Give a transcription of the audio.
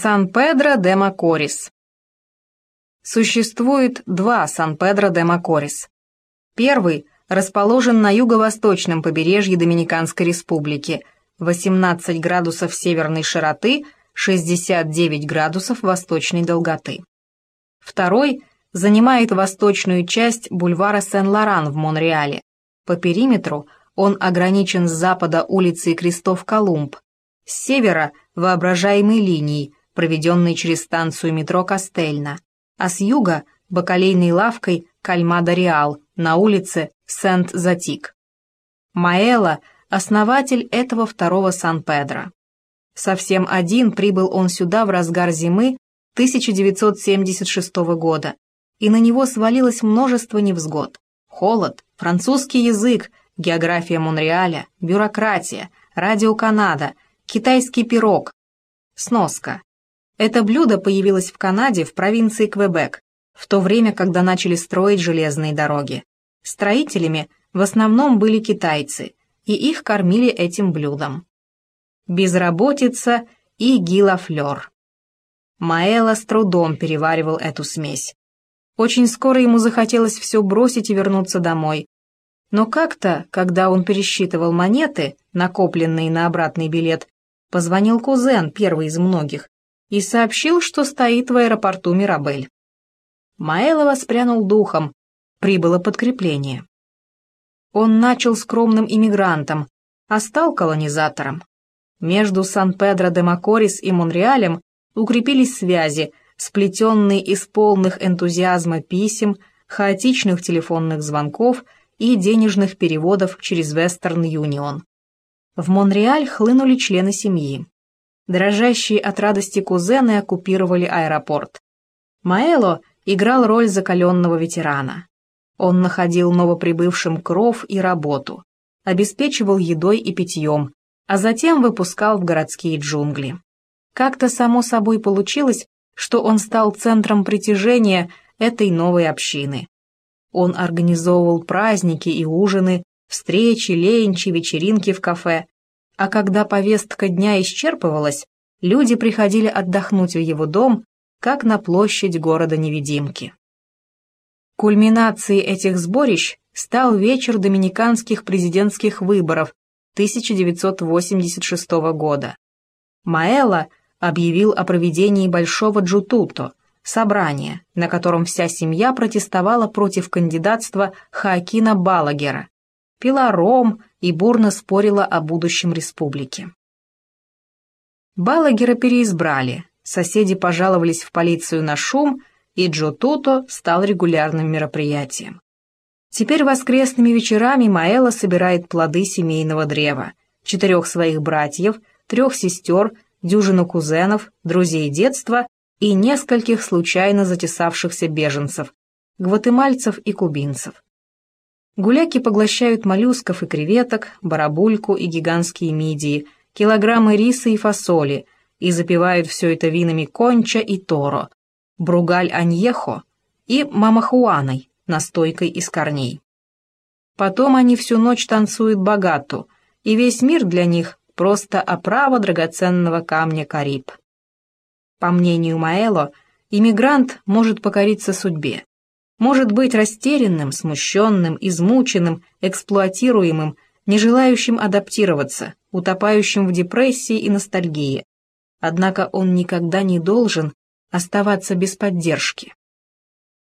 Сан-Педро де Макорис Существует два Сан-Педро де Макорис. Первый расположен на юго-восточном побережье Доминиканской республики, 18 градусов северной широты, 69 градусов восточной долготы. Второй занимает восточную часть бульвара Сен-Лоран в Монреале. По периметру он ограничен с запада улицей Крестов-Колумб, с севера – воображаемой линией, проведенной через станцию метро Кастельна, а с юга – бакалейной лавкой Кальмада-Реал на улице Сент-Затик. Маэла – основатель этого второго Сан-Педро. Совсем один прибыл он сюда в разгар зимы 1976 года, и на него свалилось множество невзгод. Холод, французский язык, география Монреаля, бюрократия, радио Канада, китайский пирог. Сноска. Это блюдо появилось в Канаде в провинции Квебек, в то время, когда начали строить железные дороги. Строителями в основном были китайцы, и их кормили этим блюдом. Безработица и гилафлер. Маэла с трудом переваривал эту смесь. Очень скоро ему захотелось все бросить и вернуться домой. Но как-то, когда он пересчитывал монеты, накопленные на обратный билет, позвонил кузен, первый из многих, и сообщил, что стоит в аэропорту Мирабель. Маэлова воспрянул духом, прибыло подкрепление. Он начал скромным иммигрантом, а стал колонизатором. Между Сан-Педро-де-Макорис и Монреалем укрепились связи, сплетенные из полных энтузиазма писем, хаотичных телефонных звонков и денежных переводов через Western Union. В Монреаль хлынули члены семьи. Дрожащие от радости кузены оккупировали аэропорт. Маэло играл роль закаленного ветерана. Он находил новоприбывшим кров и работу, обеспечивал едой и питьем, а затем выпускал в городские джунгли. Как-то само собой получилось, что он стал центром притяжения этой новой общины. Он организовывал праздники и ужины, встречи, ленчи, вечеринки в кафе. А когда повестка дня исчерпывалась, люди приходили отдохнуть в его дом как на площадь города-невидимки. Кульминацией этих сборищ стал вечер доминиканских президентских выборов 1986 года. Маэла объявил о проведении Большого Джутуто, собрания, на котором вся семья протестовала против кандидатства Хаакина Балагера, пила ром и бурно спорила о будущем республики. Балагера переизбрали, соседи пожаловались в полицию на шум, и Джо Туто стал регулярным мероприятием. Теперь воскресными вечерами Маэла собирает плоды семейного древа, четырех своих братьев, трех сестер, дюжину кузенов, друзей детства и нескольких случайно затесавшихся беженцев, гватемальцев и кубинцев. Гуляки поглощают моллюсков и креветок, барабульку и гигантские мидии, килограммы риса и фасоли – и запивают все это винами конча и торо, бругаль аньехо и мамахуаной, настойкой из корней. Потом они всю ночь танцуют богату, и весь мир для них просто оправа драгоценного камня Кариб. По мнению Маэло, иммигрант может покориться судьбе, может быть растерянным, смущенным, измученным, эксплуатируемым, не желающим адаптироваться, утопающим в депрессии и ностальгии, Однако он никогда не должен оставаться без поддержки.